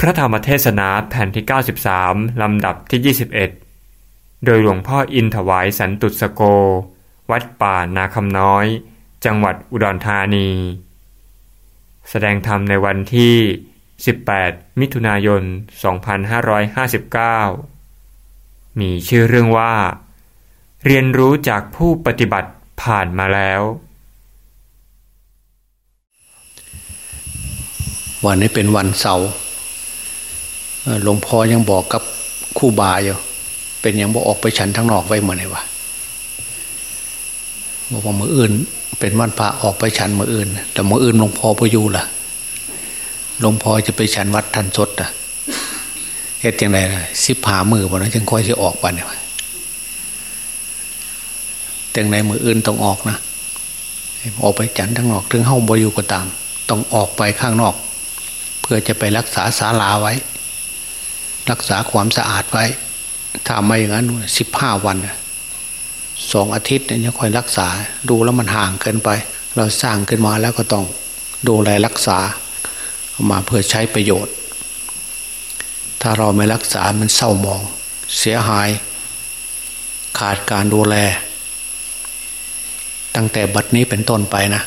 พระธรรมเทศนาแผ่นที่ 93 ลำดับที่ 21 โดยหลวงพ่ออินถวายสันตุสโก วัดป่านาคำน้อย จังหวัดอุดรธานี แสดงธรรมในวันที่ 18 มิถุนายน 2559 มีชื่อเรื่องว่า เรียนรู้จากผู้ปฏิบัติผ่านมาแล้ว วันนี้เป็นวันเสาร์ หลวงพ่อยังบอกกับคู่บาอยู่เป็นยังบอกออกไปฉันทั้งนอกไว้เหมือนไงวะบอกว่ามืออื่น เป็นวันพระออกไปฉันมืออื่น แต่มืออื่นหลวงพ่อไปอยู่ล่ะหลวงพ่อจะไปฉันวัดทันสดอะเฮ็ดยังไงล่ะสิบหามือบ่นะจึงค่อยจะออกไปเนี่ยวะแต่งในมืออื่นต้องออกนะออกไปฉันทั้งนอกถึงห้องบอยู่ก็ตาม ต้องออกไปข้างนอก เพื่อจะไปรักษาศาลาไว้ รักษาความสะอาดไว้ ถ้าไม่อย่างนั้นสิบห้าวันสองอาทิตย์เนี่ยค่อยรักษา ดูแล้วมันห่างเกินไป เราสร้างขึ้นมาแล้วก็ต้องดูแลรักษามาเพื่อใช้ประโยชน์ ถ้าเราไม่รักษา มันเศร้าหมอง เสียหาย ขาดการดูแล ตั้งแต่บัดนี้เป็นต้นไปนะ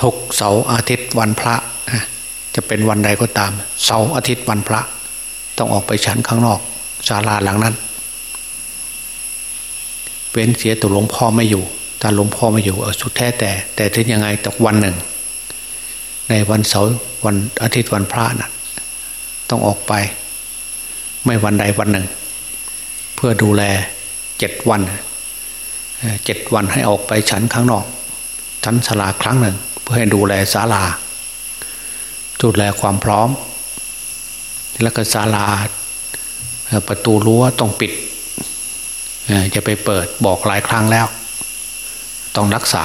ทุกเสาร์อาทิตย์วันพระนะ จะเป็นวันใดก็ตาม เสาร์อาทิตย์วันพระ ต้องออกไปฉันข้างนอกศาลาหลังนั้นเว้นเสียตัวหลวงพ่อไม่อยู่ถ้าหลวงพ่อไม่อยู่เออสุดแท้แต่ แต่ถึงยังไงแต่วันหนึ่ง ในวันเสาร์วันอาทิตย์วันพระนะ่ะต้องออกไป ไม่วันใดวันหนึ่ง เพื่อดูแลเจ็ดวันเจ็ดวันให้ออกไปฉันข้างนอกชั้นศาลาครั้งหนึ่ง เพื่อให้ดูแลศาลา ดูแลความพร้อม แล้วก็ศาลาประตูรั้วต้องปิดจะไปเปิดบอกหลายครั้งแล้ว ต้องรักษา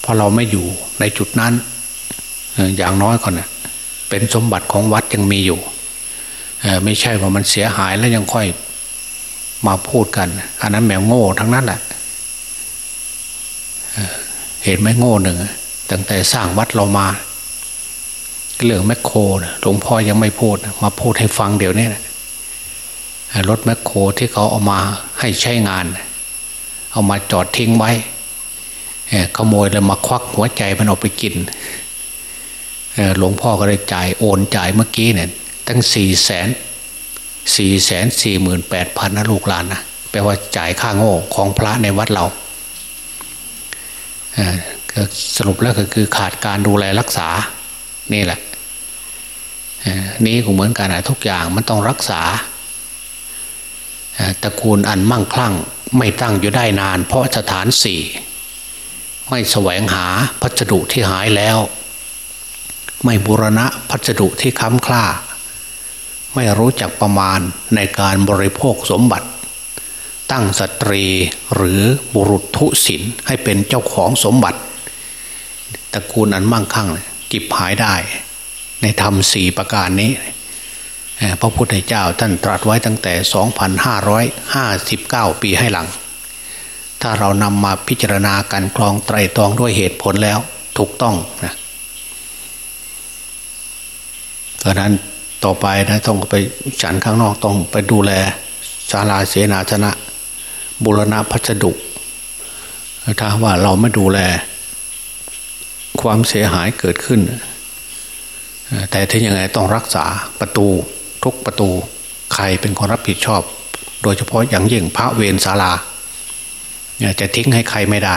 เพราะเราไม่อยู่ในจุดนั้น อย่างน้อยก่อนนะเป็นสมบัติของวัดยังมีอยู่ ไม่ใช่ว่ามันเสียหายแล้วยังค่อยมาพูดกัน อันนั้นแมวโง่ทั้งนั้นแหละเห็นไหมโง่หนึ่งตั้งแต่สร้างวัดเรามา เรื่องแมคโครนะหลวงพ่อยังไม่พูดนะมาพูดให้ฟังเดี๋ยวนี้นะรถแมคโครที่เขาเอามาให้ใช้งาน เอามาจอดทิ้งไว้เอ่อขโมยแล้วมาควักหัวใจมันออกไปกินหลวงพ่อก็เลยจ่ายโอนจ่ายเมื่อกี้เนี่ยตั้งสี่แสนสี่แสนสี่หมื่นแปดพันนะลูกหลานนะแปลว่าจ่ายค่าโง่ของพระในวัดเราสรุปแล้วก็คือขาดการดูแลรักษานี่แหละ นี้ก็เหมือนกันทุกอย่างมันต้องรักษาตระกูลอันมั่งคั่งไม่ตั้งอยู่ได้นาน เพราะสถานสี่ไม่แสวงหาพัสดุที่หายแล้ว ไม่บูรณะพัสดุที่ค้ำคล้าไม่รู้จักประมาณในการบริโภคสมบัติ ตั้งสตรีหรือบุรุษทุศิลให้เป็นเจ้าของสมบัติตระกูลอันมั่งคั่งจิบหายได้ ในธรรมสี่ประการนี้พระพุทธเจ้าท่านตรัสไว้ตั้งแต่ 2,559 ปีให้หลัง ถ้าเรานำมาพิจารณาการคลองไตรตรองด้วยเหตุผลแล้วถูกต้องนะเพราะนั้นต่อไปนะต้องไปฉันข้างนอกต้องไปดูแลศาลาเสนาชนะบุรณะพัสดุ ถ้าว่าเราไม่ดูแล ความเสียหายเกิดขึ้น แต่ถึงยังไงต้องรักษาประตูทุกประตูใครเป็นคนรับผิดชอบ โดยเฉพาะอย่างยิ่งพระเวรศาลาจะทิ้งให้ใครไม่ได้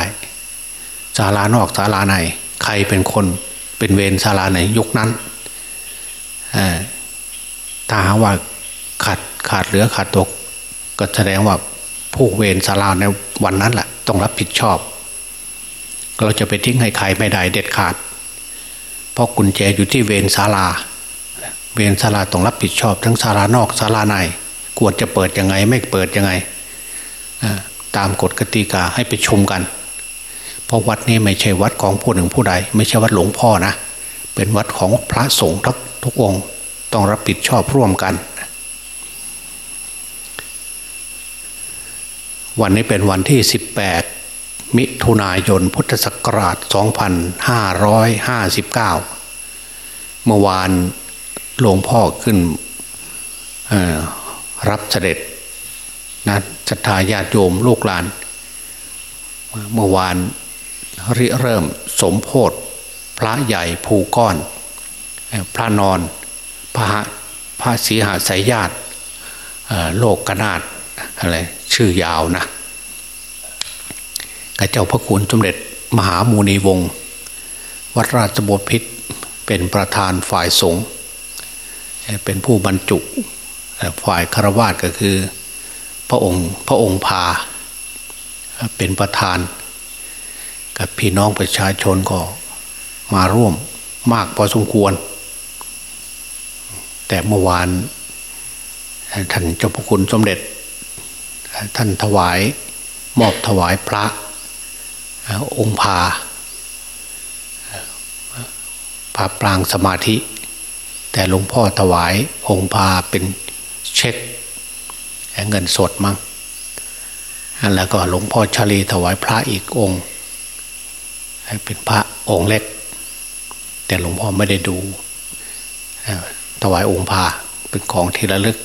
ศาลานอกศาลาในใครเป็นคนเป็นเวรศาลาไหนยุคนั้นถ้าหากว่าขาดขาดเหลือขาดตก ก็แสดงว่าผู้เวรศาลาในวันนั้นแหละต้องรับผิดชอบ เราจะไปทิ้งให้ใครไม่ได้เด็ดขาด เพราะกุญแจอยู่ที่เวรศาลา เวรศาลาต้องรับผิดชอบทั้งศาลานอกศาลาในควรจะเปิดยังไง ไม่เปิดยังไงตามกฎกติกาให้ไปชมกัน เพราะวัดนี้ไม่ใช่วัดของผู้หนึ่งผู้ใด ไม่ใช่วัดหลวงพ่อนะ เป็นวัดของพระสงฆ์ทุกทุกองค์ต้องรับผิดชอบร่วมกัน วันนี้เป็นวันที่18 มิถุนายนพุทธศักราช 2559 เมื่อวานหลวงพ่อขึ้นรับเสด็จนะศรัทธาญาติโยมลูกหลาน เมื่อวานริเริ่มสมโพธพระใหญ่ภูก้อน พระนอน พระพระศรีหาสายญาติโลกกนาดอะไรชื่อยาวนะ กับเจ้าพระคุณสมเด็จมหามูนีวงศ์วัดราชบพิษเป็นประธานฝ่ายสงฆ์เป็นผู้บรรจุฝ่ายคารวาสก็คือพระองค์พระองค์พา เป็นประธาน กับพี่น้องประชาชนก็มาร่วมมากพอสมควร แต่เมื่อวานท่านเจ้าพระคุณสมเด็จ ท่านถวายมอบถวายพระ องค์พาพาปรางสมาธิ แต่หลวงพ่อถวายองค์พาเป็นเช็คเงินสดมั้งแล้วก็หลวงพ่อชลีถวายพระอีกองค์ เป็นพระองค์เล็ก แต่หลวงพ่อไม่ได้ดู ถวายองค์พาเป็นของที่ระลึก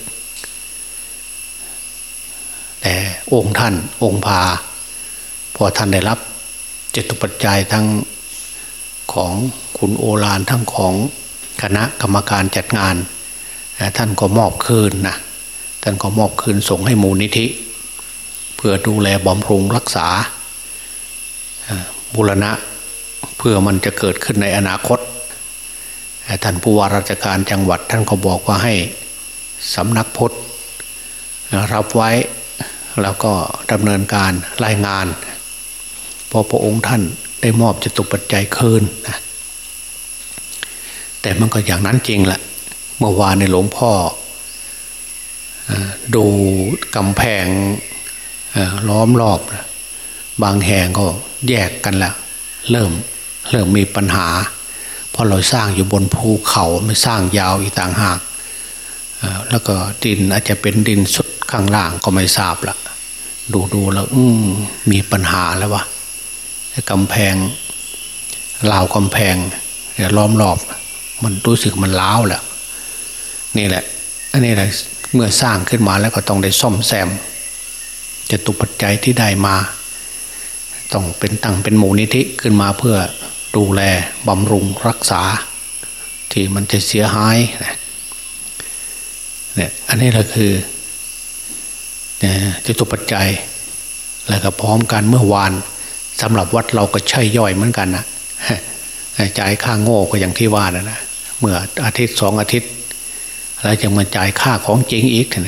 แต่องค์ท่านองค์พาพอท่านได้รับ จตุปัจจัยทั้งของคุณโอฬารทั้งของคณะกรรมการจัดงาน ท่านก็มอบคืนนะท่านก็มอบคืนส่งให้มูลนิธิ เพื่อดูแลบำรุงรักษาบุรณะเพื่อมันจะเกิดขึ้นในอนาคตท่านผู้ว่าราชการจังหวัดท่านก็บอกว่าให้สำนักพุทธรับไว้แล้วก็ดำเนินการรายงาน พอพระองค์ท่านได้มอบจตุปัจจัยคืนนะแต่มันก็อย่างนั้นจริงแหละเมื่อวานในหลวงพ่อดูกำแพงล้อมรอบบางแห่งก็แยกกันแล้วเริ่มเริ่มมีปัญหา เพราะเราสร้างอยู่บนภูเขาไม่สร้างยาวอีกต่างหากแล้วก็ดินอาจจะเป็นดินสุดข้างล่างก็ไม่ทราบละดูดูแล้วมีปัญหาแล้ววะ กำแพงราวกำแพงล้อมรอบ มันรู้สึกมันล้าวแหละนี่แหละ อันนี้แหละเมื่อสร้างขึ้นมาแล้วก็ต้องได้ซ่อมแซมจะตุปัจจัยที่ได้มา ต้องเป็นตั้งเป็นหมูลนิธิขึ้นมาเพื่อดูแลบำรุงรักษา ที่มันจะเสียหายเนี่ยอันนี้แหละคือจะตุปัจจัย แล้วก็พร้อมกันเมื่อวาน สำหรับวัดเราก็ใช่ย่อยเหมือนกันนะจ่ายค่าโง่ก็อย่างที่ว่านะนะเมื่ออาทิตย์สองอาทิตย์แล้วจะมาจ่ายค่าของจริงอีกที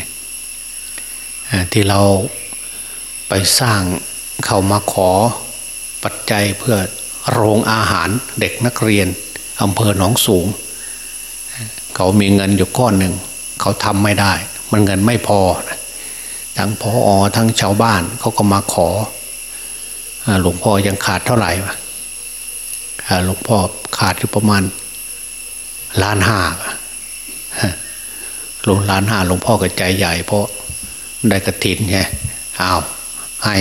ที่เราไปสร้างเขามาขอปัจจัยเพื่อโรงอาหารเด็กนักเรียนอำเภอหนองสูง เขามีเงินอยู่ก้อนหนึ่ง เขาทำไม่ได้ มันเงินไม่พอ ทั้งพออทั้งชาวบ้านเขาก็มาขอ หลวงพ่อยังขาดเท่าไหร่หลวงพ่อขาดอยู่ประมาณล้านห้าหลวงล้านห้าหลวงพ่อก็ใจใหญ่ เพราะได้กระถินไงเอาให้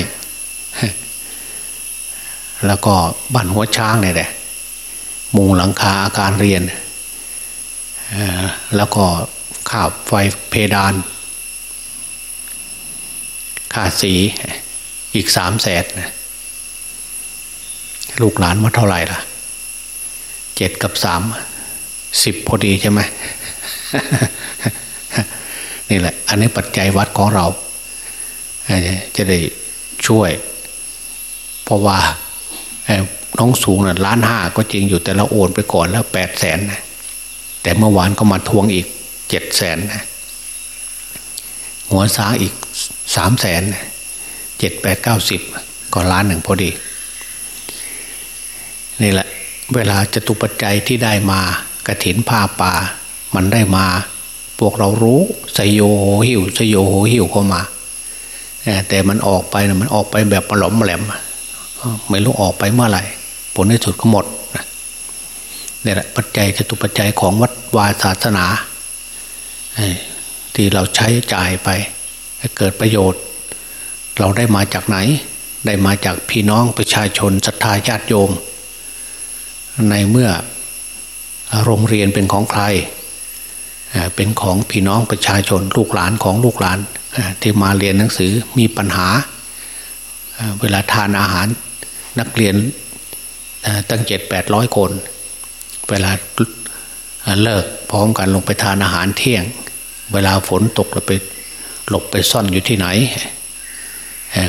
แล้วก็บ้านหัวช้างเนี่ยแหละมุงหลังคาอาการเรียน แล้วก็ข่าบไฟเพดานค่าสีอีกสามแสน ลูกหลานมาเท่าไหร่ล่ะเจ็ดกับสามสิบพอดีใช่ไหมนี่แหละ อันนี้ปัจจัยวัดของเรา จะได้ช่วย เพราะว่าน้องสูงน่ะล้านห้าก็จริงอยู่แต่เราโอนไปก่อนแล้วแปดแสนนะแต่เมื่อวานก็มาทวงอีกเจ็ดแสนนะหัวสาอีกสามแสนเจ็ดแปดเก้าสิบก็ล้านหนึ่งพอดี นี่แหละ เวลาจตุปัจจัยที่ได้มากระถินผ้าป่า มันได้มา พวกเรารู้สยโยหิวสยโยหิวเข้ามาแต่มันออกไปนะมันออกไปแบบปลอมแหลมไม่รู้ออกไปเมื่อไหร่ ผลในสุดก็หมดนี่แหละปัจจัยจตุปัจจัยของวัดวาศาสนาที่เราใช้จ่ายไปเกิดประโยชน์ เราได้มาจากไหน ได้มาจากพี่น้องประชาชนศรัทธาญาติโยม ในเมื่อโรงเรียนเป็นของใคร เป็นของพี่น้องประชาชนลูกหลานของลูกหลานที่มาเรียนหนังสือมีปัญหา เวลาทานอาหารนักเรียนตั้งเจ็ดแปดร้อยคน เวลาเลิกพร้อมกันลงไปทานอาหารเที่ยง เวลาฝนตกเราไปหลบไปซ่อนอยู่ที่ไหน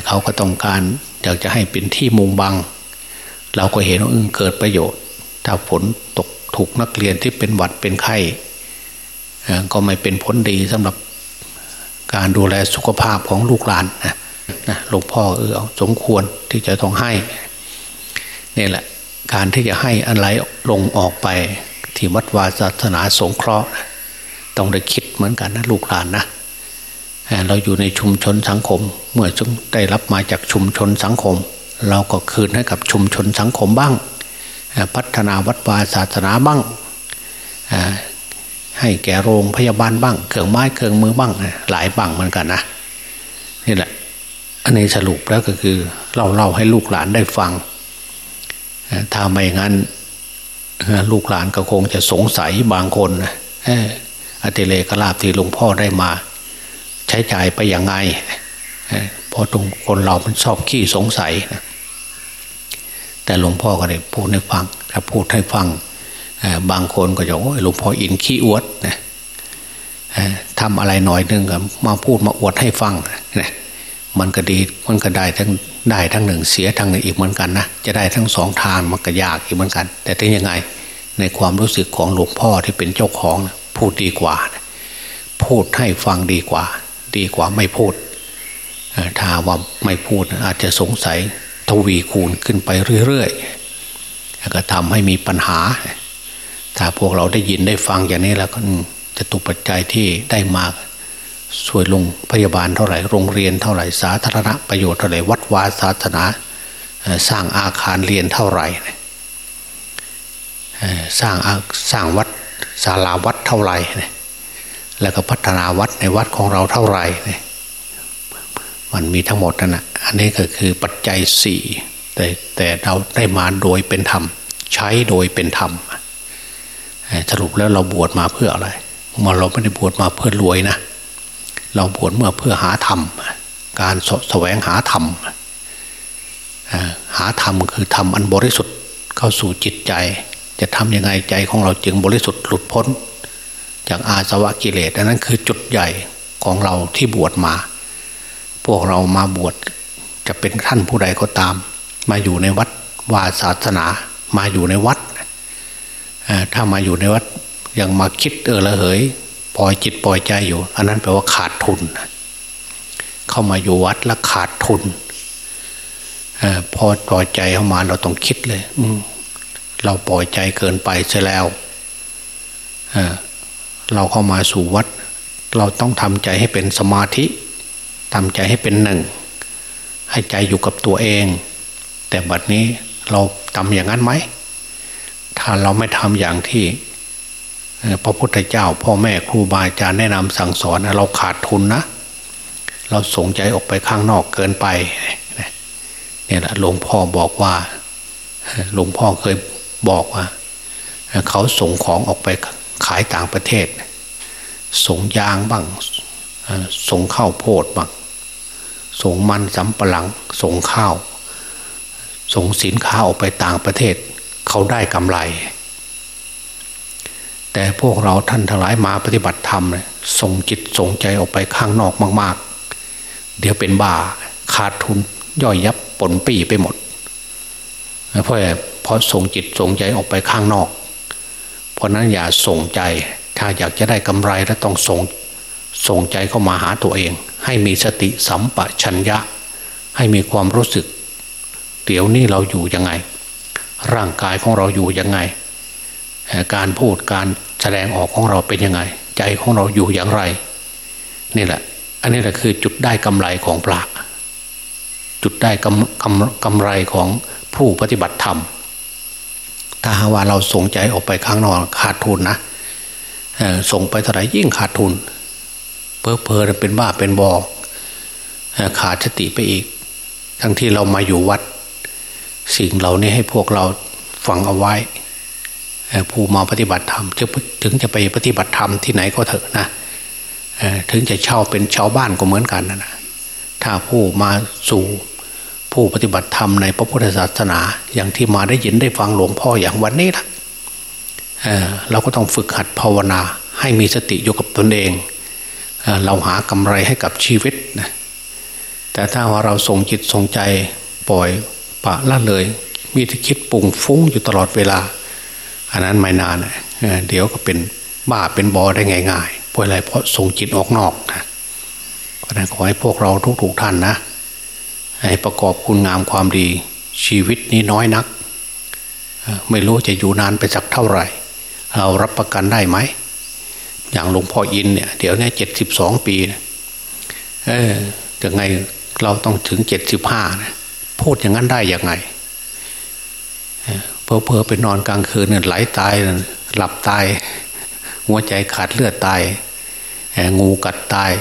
เขาก็ต้องการอยากจะให้เป็นที่มุงบัง เราก็เห็นว่าเกิดประโยชน์ ถ้าฝนตกถูกนักเรียนที่เป็นหวัดเป็นไข้ก็ไม่เป็นผลดีสำหรับการดูแลสุขภาพของลูกหลานนะนะหลวงพ่อเออสมควรที่จะต้องให้นี่แหละ การที่จะให้อะไรลงออกไปที่วัดวาศาสนาสงเคราะห์ต้องได้คิดเหมือนกันนะลูกหลานนะเราอยู่ในชุมชนสังคม เมื่อจงได้รับมาจากชุมชนสังคม เราก็คืนให้กับชุมชนสังคมบ้าง พัฒนาวัดวาศาสนาบ้างให้แก่โรงพยาบาลบ้าง เครื่องไม้เครื่องมือบ้าง หลายบ้างเหมือนกันนะนี่แหละอันนี้สรุปแล้วก็คือ เราเล่าให้ลูกหลานได้ฟังถ้าไม่งั้นลูกหลานก็คงจะสงสัยบางคนนะอติเลกลาบที่หลวงพ่อได้มา ใช้จ่ายไปอย่างไงเพราะตรงคนเรามันชอบขี้สงสัยนะ แต่หลวงพ่อก็ได้พูดให้ฟังถ้าพูดให้ฟังบางคนก็จะโอ้หลวงพ่ออินขี้อวดนะทำอะไรหน่อยนึงก็มาพูดมาอวดให้ฟังนะมันก็ดีมันก็ได้ทั้งได้ทั้งหนึ่งเสียทั้งหนึ่งอีกเหมือนกันนะจะได้ทั้งสองทางมันก็ยากอีกเหมือนกัน แต่ถึงยังไงในความรู้สึกของหลวงพ่อที่เป็นเจ้าของพูดดีกว่าพูดให้ฟังดีกว่า ดีกว่าไม่พูดถ้าว่าไม่พูดอาจจะสงสัย ทวีคูณขึ้นไปเรื่อยๆก็ทำให้มีปัญหา ถ้าพวกเราได้ยินได้ฟังอย่างนี้แล้วก็จะตุปัจจัยที่ได้มาช่วยลงพยาบาลเท่าไหร่โรงเรียนเท่าไหร่สาธารณประโยชน์เท่าไหร่วัดวาศาสนาสร้างอาคารเรียนเท่าไหร่สร้างสร้างวัดศาลาวัดเท่าไหร่แล้วก็พัฒนาวัดในวัดของเราเท่าไหร่ มันมีทั้งหมดนั่นแหะอันนี้ก็คือปัจจัยสี่แต่แต่เราได้มาโดยเป็นธรรม ใช้โดยเป็นธรรมสรุปแล้วเราบวชมาเพื่ออะไรมาเราไม่ได้บวชมาเพื่อรวยนะเราบวชเมื่อเพื่อหาธรรม การสแสวงหาธรรมหาธรรมคือธรรมอันบริสุทธิ์เข้าสู่จิตใจ จะทำยังไงใจของเราจึงบริสุทธิ์หลุดพ้น จากอาสวะกิเลสอันนั้นคือจุดใหญ่ของเราที่บวชมา วกเรามาบวชจะเป็นท่านผู้ใดก็ตาม มาอยู่ในวัดวาศาสนามาอยู่ในวัดถ้ามาอยู่ในวัดยังมาคิดเออละเหยปล่อยจิตปล่อยใจอยู่ อันนั้นแปลว่าขาดทุน เข้ามาอยู่วัดแล้วขาดทุนอพอปล่อยใจเข้ามาเราต้องคิดเลยเราปล่อยใจเกินไปเสียแล้วเเราเข้ามาสู่วัด เราต้องทำใจให้เป็นสมาธิ ทำใจให้เป็นหนึ่ง ให้ใจอยู่กับตัวเอง แต่บัดนี้เราทำอย่างนั้นไหม ถ้าเราไม่ทำอย่างที่พระพุทธเจ้า พ่อแม่ครูบาอาจารย์แนะนำสั่งสอนเราขาดทุนนะ เราส่งใจออกไปข้างนอกเกินไปเนี่ยแหละหลวงพ่อบอกว่าหลวงพ่อเคยบอกว่า เขาส่งของออกไปขายต่างประเทศ ส่งยางบ้าง ส่งข้าวโพดบ้าง ส่งมันสำปะหลัง ส่งข้าว ส่งสินค้าออกไปต่างประเทศ เขาได้กำไร แต่พวกเราท่านทั้งหลายมาปฏิบัติธรรมเลยส่งจิตส่งใจออกไปข้างนอกมาก ๆ เดี๋ยวเป็นบ้าขาดทุนย่อยยับปนปีไปหมดเพราะเพราะส่งจิตส่งใจออกไปข้างนอก เพราะนั้นอย่าส่งใจ ถ้าอยากจะได้กำไรแล้วต้องส่งส่งใจเข้ามาหาตัวเอง ให้มีสติสัมปชัญญะ ให้มีความรู้สึก เดี๋ยวนี้เราอยู่ยังไง ร่างกายของเราอยู่ยังไง การพูดการแสดงออกของเราเป็นยังไง ใจของเราอยู่อย่างไร นี่แหละ อันนี้แหละคือจุดได้กำไรของพระจุดได้กำกำกำไรของผู้ปฏิบัติธรรม ถ้าหาว่าเราส่งใจออกไปข้างนอกขาดทุนนะส่งไปเท่าไหร่ยิ่งขาดทุน เพอเพอเป็นบ้าเป็นบอขาดสติไปอีก ทั้งที่เรามาอยู่วัด สิ่งเหล่านี้ให้พวกเราฟังเอาไว้ผู้มาปฏิบัติธรรมถึงจะไปปฏิบัติธรรมที่ไหนก็เถอะนะถึงจะเช่าเป็นชาวบ้านก็เหมือนกันนะถ้าผู้มาสู่ผู้ปฏิบัติธรรมในพระพุทธศาสนา อย่างที่มาได้ยินได้ฟังหลวงพ่ออย่างวันนี้ละเเราก็ต้องฝึกหัดภาวนา ให้มีสติอยู่กับตนเอง เราหากำไรให้กับชีวิตนะแต่ถ้าว่าเราส่งจิตส่งใจปล่อยปะละเลย มีแต่คิดปุ่งฟุ้งอยู่ตลอดเวลา อันนั้นไม่นานเดี๋ยวก็เป็นบ้าเป็นบอได้ง่ายๆเพราะอะไรเพราะส่งจิตออกนอกนะเพราะนั้นขอให้พวกเราทุกๆท่านนะให้ประกอบคุณงามความดี ชีวิตนี้น้อยนัก ไม่รู้จะอยู่นานไปสักเท่าไหร่ เรารับประกันได้ไหม อย่างหลวงพ่ออินเนี่ย เดี๋ยวนี้เจ็ดสิบสองปีเออยังไงเราต้องถึงเจ็ดสิบห้านะพูดอย่างนั้นได้ยังไงเพอเพอไปนอนกลางคืนเนี่ยไหลตายหลับตาย หัวใจขาดเลือดตายงูกัดตาย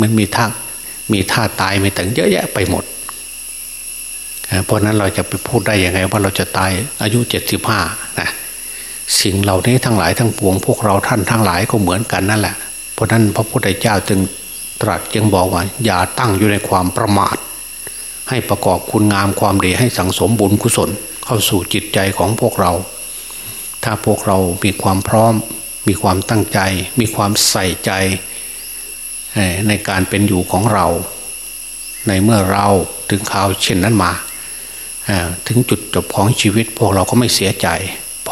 มันมีท่ามีท่าตายไม่ถึงเยอะแยะไปหมดเพราะนั้นเราจะไปพูดได้ยังไงว่าเราจะตายอายุเจ็ดสิบห้านะ สิ่งเหล่านี้ทั้งหลายทั้งปวงพวกเราท่านทั้งหลายก็เหมือนกันนั่นแหละ เพราะนั้นพระพุทธเจ้าจึงตรัสจึงบอกว่า อย่าตั้งอยู่ในความประมาท ให้ประกอบคุณงามความดีให้สังสมบุญกุศลเข้าสู่จิตใจของพวกเรา ถ้าพวกเรามีความพร้อม มีความตั้งใจ มีความใส่ใจ ในการเป็นอยู่ของเรา ในเมื่อเราถึงข่าวเช่นนั้นมา ถึงจุดจบของชีวิตพวกเราก็ไม่เสียใจ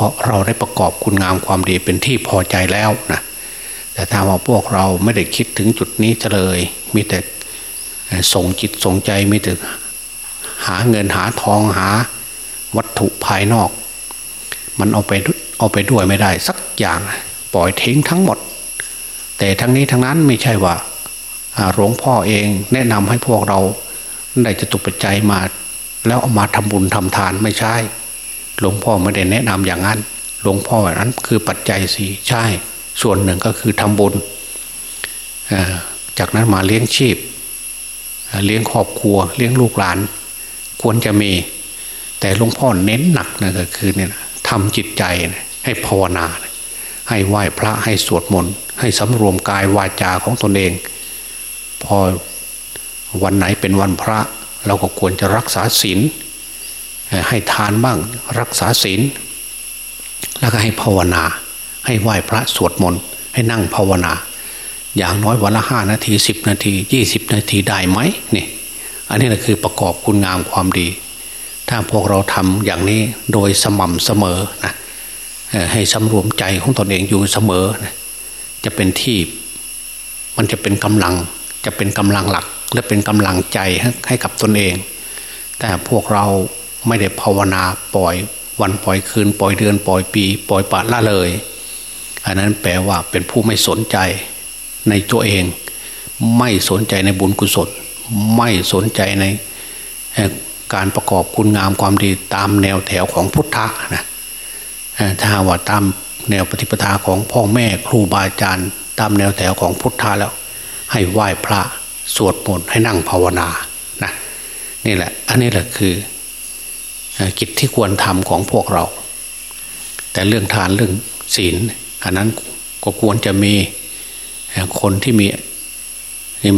ราะเราได้ประกอบคุณงามความดีเป็นที่พอใจแล้วนะแต่ถ้าว่าพวกเราไม่ได้คิดถึงจุดนี้เลย มีแต่ส่งจิตส่งใจมีแต่หาเงินหาทองหาวัตถุภายนอก มันเอาไปเอาไปด้วยไม่ได้สักอย่างปล่อยทิ้งทั้งหมด แต่ทั้งนี้ทั้งนั้นไม่ใช่ว่าหลวงพ่อเองแนะนำให้พวกเราได้จะตุปัจจัยมา แล้วเอามาทำบุญทำทานไม่ใช่ หลวงพ่อไม่ได้แนะนำอย่างนั้น หลวงพ่อแบบนั้น คือปัจจัยสี่ใช่ ส่วนหนึ่งก็คือทำบุญจากนั้นมาเลี้ยงชีพ เลี้ยงครอบครัว เลี้ยงลูกหลาน ควรจะมี แต่หลวงพ่อเน้นหนักนะก็คือเนี่ยทำจิตใจให้ภาวนา ให้ไหว้พระให้สวดมนต์ให้สำรวมกายวาจาของตนเอง พอวันไหนเป็นวันพระ เราก็ควรจะรักษาศีล ให้ทานบ้างรักษาศีล แล้วก็ให้ภาวนา ให้ไหว้พระสวดมนต์ให้นั่งภาวนา อย่างน้อยวันละห้านาทีสิบนาทียี่สิบนาทีได้ไหมนี่อันนี้แหละคือประกอบคุณงามความดี ถ้าพวกเราทำอย่างนี้โดยสม่ำเสมอนะให้สำรวมใจของตนเองอยู่เสมอนะจะเป็นที่มันจะเป็นกำลังจะเป็นกำลังหลัก และเป็นกำลังใจให้กับตนเอง แต่พวกเรา ไม่ได้ภาวนาปล่อยวันปล่อยคืน ปล่อยเดือน ปล่อยปี ปล่อยปะละเลย อันนั้นแปลว่าเป็นผู้ไม่สนใจในตัวเอง ไม่สนใจในบุญกุศล ไม่สนใจในการประกอบคุณงามความดีตามแนวแถวของพุทธะนะถ้าว่าตามแนวปฏิปทาของพ่อแม่ครูบาอาจารย์ ตามแนวแถวของพุทธะแล้ว ให้ไหว้พระสวดมนต์ให้นั่งภาวนานะนี่แหละ อันนี้แหละคือ กิจที่ควรทำของพวกเรา แต่เรื่องทานเรื่องศีลอันนั้นก็ควรจะมีคนที่มี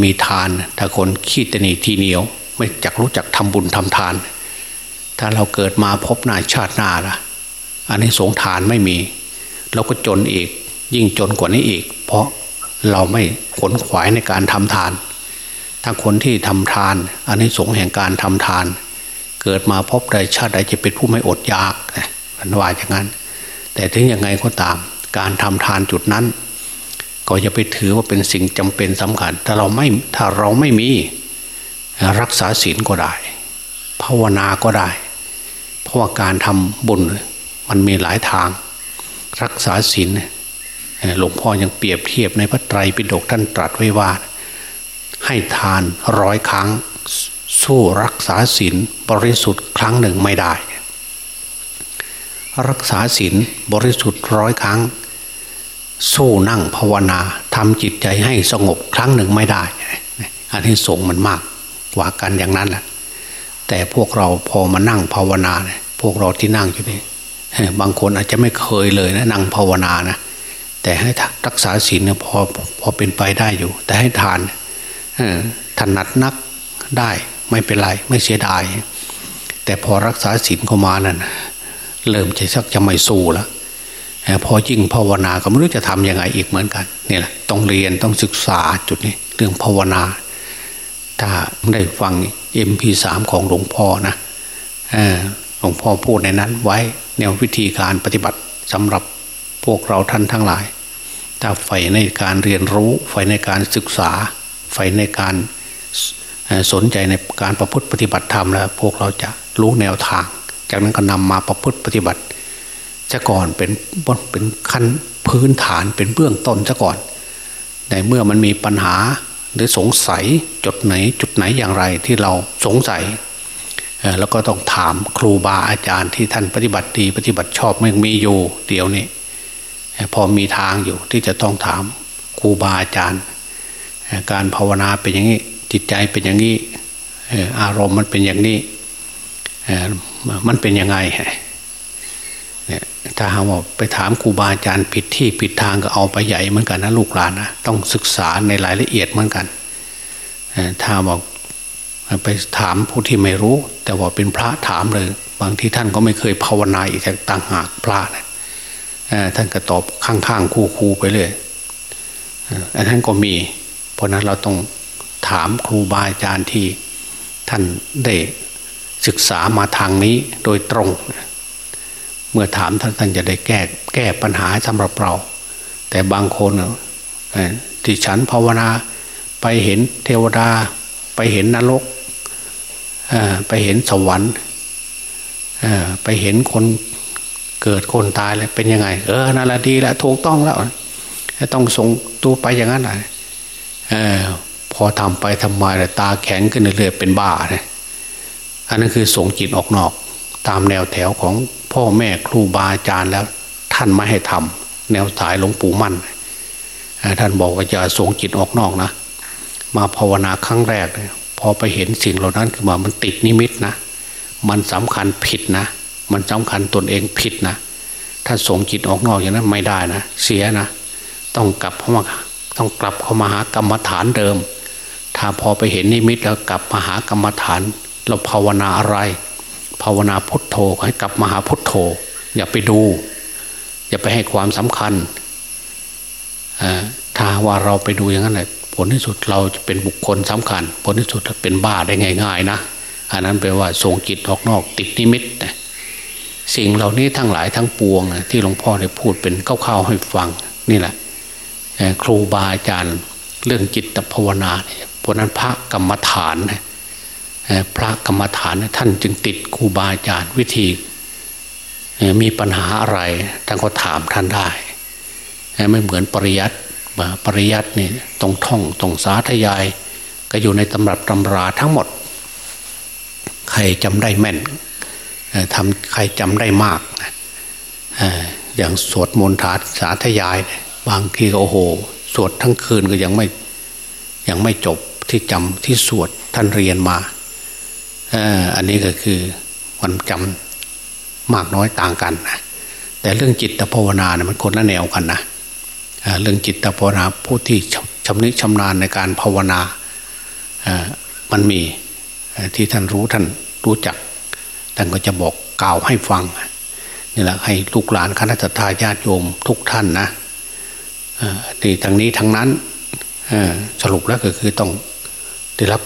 มีทาน ถ้าคนขี้ตนีทีเหนียว ไม่จักรู้จักทำบุญทำทาน ถ้าเราเกิดมาพบหน้าชาติหน้าล่ะอันนี้สงทานไม่มี เราก็จนอีก ยิ่งจนกว่านี้อีก เพราะเราไม่ขนขวายในการทำทาน ถ้าคนที่ทำทาน อันนี้สงแห่งการทำทาน เกิดมาพบใดชาติใดจะเป็นผู้ไม่อดอยากมันว่าอย่างนั้น แต่ถึงยังไงก็ตาม การทำทานจุดนั้น ก็จะไปถือว่าเป็นสิ่งจำเป็นสำคัญ ถ้าเราไม่ถ้าเราไม่มีรักษาศีลก็ได้ ภาวนาก็ได้ เพราะว่าการทำบุญมันมีหลายทาง รักษาศีลหลวงพ่อยังเปรียบเทียบในพระไตรปิฎกท่านตรัสไว้ว่า ให้ทานร้อยครั้ง สู้รักษาศีลบริสุทธิ์ครั้งหนึ่งไม่ได้ รักษาศีลบริสุทธิ์ร้อยครั้ง สู้นั่งภาวนาทำจิตใจให้สงบครั้งหนึ่งไม่ได้อันนี้สงมันมากกว่ากันอย่างนั้นแหละแต่พวกเราพอมานั่งภาวนาเนี่ยพวกเราที่นั่งอยู่นี่บางคนอาจจะไม่เคยเลยนะนั่งภาวนานะแต่ให้รักษาศีลเนี่ยพอพอเป็นไปได้อยู่ แต่ให้ทานถนัดนักได้ ไม่เป็นไรไม่เสียดาย แต่พอรักษาศีลเข้ามานั่นเริ่มจะชักจะไม่สู้แล้วพอยิ่งภาวนาก็ไม่รู้จะทำยังไงอีกเหมือนกันนี่แหละต้องเรียนต้องศึกษาจุดนี้เรื่องภาวนา ถ้าได้ฟังเอ็มพีสามของหลวงพ่อนะหลวงพ่อพูดในนั้นไว้แนววิธีการปฏิบัติสำหรับพวกเราท่านทั้งหลาย ถ้าใฝ่ในการเรียนรู้ใฝ่ในการศึกษาใฝ่ในการ สนใจในการประพฤติปฏิบัติธรรมแล้ว พวกเราจะรู้แนวทาง จากนั้นก็นำมาประพฤติปฏิบัติจะก่อนเป็นเป็นขั้นพื้นฐานเป็นเบื้องต้นจะก่อนแต่เมื่อมันมีปัญหาหรือสงสัยจุดไหนจุดไหนอย่างไรที่เราสงสัยแล้วก็ต้องถามครูบาอาจารย์ที่ท่านปฏิบัติดีปฏิบัติชอบไม่มีอยู่เดี๋ยวนี้พอมีทางอยู่ที่จะต้องถามครูบาอาจารย์ การภาวนาเป็นอย่างนี้ จิตใจเป็นอย่างนี้อารมณ์มันเป็นอย่างนี้มันเป็นยังไงเนี่ยถ้าหาว่าไปถามครูบาอาจารย์ผิดที่ผิดทางก็เอาไปใหญ่เหมือนกันนะลูกหลานนะต้องศึกษาในรายละเอียดเหมือนกันถ้าบอกไปถามผู้ที่ไม่รู้ แต่ว่าเป็นพระถามเลย บางที่ท่านก็ไม่เคยภาวนาอีกต่างหากพระนะท่านก็ตอบข้างๆคู่ๆไปเลยอันนั้นก็มี เพราะนั้นเราต้อง ถามครูบาอาจารย์ที่ท่านได้ศึกษามาทางนี้โดยตรง เมื่อถามท่านท่านจะได้แก้แก้ปัญหาสำหรับเรา แต่บางคนที่ฉันภาวนาไปเห็นเทวดา ไปเห็นนรกไปเห็นสวรรค์ไปเห็นคนเกิดคนตายเลยเป็นยังไง เออนั่นแหละดีแล้วถูกต้องแล้วต้องส่งตัวไปอย่างนั้นแหละ พอทำไปทำมาตาแข็งขึ้นเรื่อยๆเป็นบ้าเนี่ยอันนั้นคือส่งจิตออกนอก ตามแนวแถวของพ่อแม่ครูบาอาจารย์แล้วท่านไม่ให้ทำแนวสายหลวงปู่มั่น ท่านบอกว่าจะส่งจิตออกนอกนะ มาภาวนาครั้งแรกพอไปเห็นสิ่งเหล่านั้นคือว่ามันติดนิมิตนะ มันสำคัญผิดนะ มันสำคัญตนเองผิดนะ ถ้าส่งจิตออกนอกอย่างนั้นไม่ได้นะ เสียนะ ต้องกลับเข้ามาต้องกลับเข้ามาหากรรมฐานเดิม พอไปเห็นนิมิตแล้วกลับมาหากรรมฐาน เราภาวนาอะไร ภาวนาพุทโธให้กลับมาหาพุทโธ อย่าไปดู อย่าไปให้ความสำคัญถ้าว่าเราไปดูอย่างนั้นแหละผลที่สุดเราจะเป็นบุคคลสำคัญ ผลที่สุดเป็นบ้าได้ง่าย ๆ นะอันนั้นแปลว่าทรงจิตออกนอกติดนิมิตนะสิ่งเหล่านี้ทั้งหลายทั้งปวงนะที่หลวงพ่อได้พูดเป็นเข้าวๆให้ฟังนี่แหละครูบาอาจารย์เรื่องจิตภาวนาเนี่ย เพราะนั้นพระกรรมฐาน พระกรรมฐานท่านจึงติดครูบาอาจารย์วิธี มีปัญหาอะไรท่านก็ถามท่านได้ ไม่เหมือนปริยัติปริยัตินี่ต้องท่องต้องสาธยาย ก็อยู่ในตำรับตำราทั้งหมด ใครจำได้แม่นทำใครจำได้มากอย่างสวดมนต์ถาสาธยาย บางทีก็โอ้โห สวดทั้งคืนก็ยังไม่ยังไม่จบ ที่จำที่สวดท่านเรียนมาอันนี้ก็คือมันจำมากน้อยต่างกันนะแต่เรื่องจิตภาวนาเนี่ยมันคนละแนวกันนะเรื่องจิตภาวนาผู้ที่ชำนิชำนาญในการภาวนามันมีที่ท่านรู้ท่านรู้จักท่านก็จะบอกกล่าวให้ฟังนี่แหละให้ลูกหลานคณะทาญาติโยมทุกท่านนะนี่ทางนี้ทางนั้นสรุปแล้วก็คือต้อง ได้รับ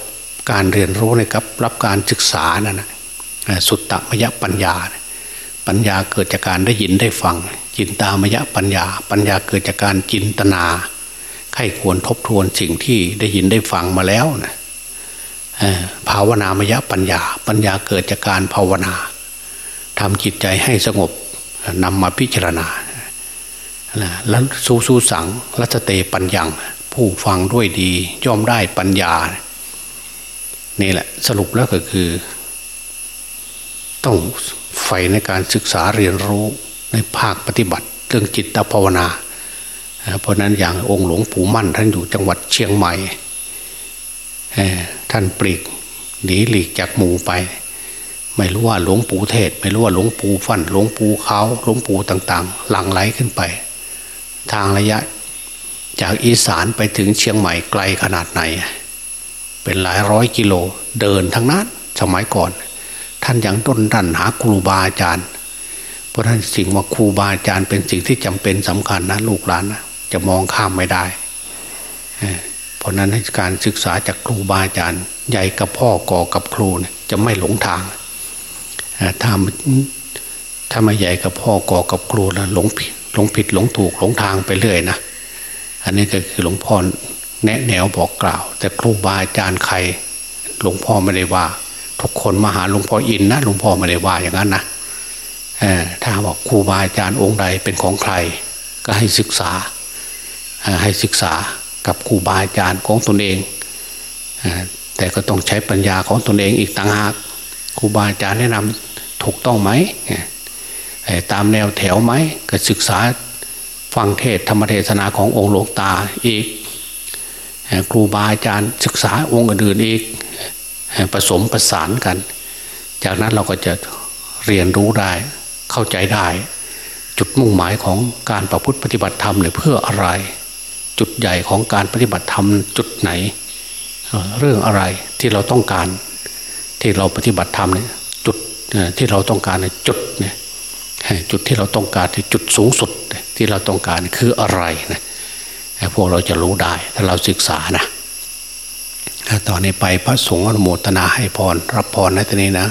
การเรียนรู้นะครับรับการศึกษานะนะสุตตมยปัญญา ปัญญาเกิดจากการได้ยินได้ฟัง จินตามยปัญญา ปัญญาเกิดจากการจินตนาใครควรทบทวนสิ่งที่ได้ยินได้ฟังมาแล้วนะภาวนามยปัญญา ปัญญาเกิดจากการภาวนาทำจิตใจให้สงบนำมาพิจารณาแล้วสู้สู้สังรัตเตปัญญัง ผู้ฟังด้วยดีย่อมได้ปัญญา นี่แหละสรุปแล้วก็คือ ต้องใฝ่ในการศึกษาเรียนรู้ในภาคปฏิบัติ เรื่องจิตภาวนา เพราะนั้นอย่างองค์หลวงปู่มั่น ท่านอยู่จังหวัดเชียงใหม่ท่านปลีกหนีหลีกจากหมู่ไป ไม่รู้ว่าหลวงปู่เทศ ไม่รู้ว่าหลวงปู่ฟันหลวงปู่เขาหลวงปู่ต่าง ๆ หลั่งไหลขึ้นไป ทางระยะจากอีสานไปถึงเชียงใหม่ไกลขนาดไหน เป็นหลายร้อยกิโลเดินทั้งนั้นสมัยก่อน ท่านยังต้นดันหาครูบาอาจารย์ เพราะท่านสิ่งว่าครูบาอาจารย์เป็นสิ่งที่จำเป็นสำคัญนะลูกหลานนะจะมองข้ามไม่ได้ เพราะนั้นการศึกษาจากครูบาอาจารย์ ใหญ่กับพ่อก่อกับครูจะไม่หลงทางถ้าถ้าไม่ใหญ่กับพ่อก่อกับครูแล้วหลงผิดหลงผิดหลงถูกหลงทางไปเรื่อยนะอันนี้ก็คือหลวงพ่อ แนะแนวบอกกล่าว แต่ครูบาอาจารย์ใครหลวงพ่อไม่ได้ว่า ทุกคนมาหาหลวงพ่ออินนะหลวงพ่อไม่ได้ว่าอย่างนั้นนะถ้าบอกครูบาอาจารย์องค์ใดเป็นของใคร ก็ให้ศึกษาให้ศึกษากับครูบาอาจารย์ของตนเองแต่ก็ต้องใช้ปัญญาของตนเองอีกต่างหากครูบาอาจารย์แนะนำถูกต้องไหมตามแนวแถวไหมก็ศึกษาฟังเทศธรรมเทศนาขององค์หลวงตาอีก ครูบาอาจารย์ศึกษาองค์อื่นอีกผสมประสานกัน จากนั้นเราก็จะเรียนรู้ได้เข้าใจได้ จุดมุ่งหมายของการประพฤติปฏิบัติธรรมเนี่ยเพื่ออะไร จุดใหญ่ของการปฏิบัติธรรมจุดไหน เรื่องอะไรที่เราต้องการที่เราปฏิบัติธรรมเนี่ยจุดที่เราต้องการจุดเนี่ยจุดที่เราต้องการที่จุดสูงสุดที่เราต้องการคืออะไรนะ พวกเราจะรู้ได้ถ้าเราศึกษานะตอนนี้ไปพระสงฆ์อนุโมทนาให้พรรับพรในตอนนี้นะ